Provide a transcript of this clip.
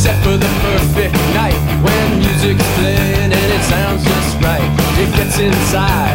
Except for the perfect night when music's playing and it sounds just right. It gets inside.